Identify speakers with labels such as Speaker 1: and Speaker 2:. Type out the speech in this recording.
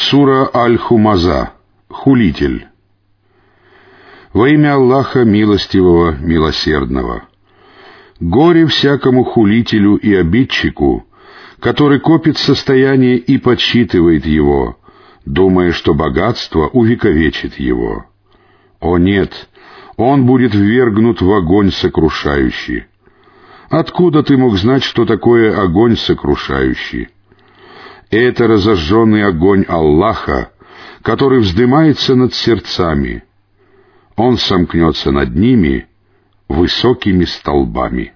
Speaker 1: Сура Аль-Хумаза. Хулитель. Во имя Аллаха Милостивого, Милосердного. Горе всякому хулителю и обидчику, который копит состояние и подсчитывает его, думая, что богатство увековечит его. О нет, он будет ввергнут в огонь сокрушающий. Откуда ты мог знать, что такое огонь сокрушающий? Это разожженный огонь Аллаха, который вздымается над сердцами. Он сомкнется над ними высокими столбами.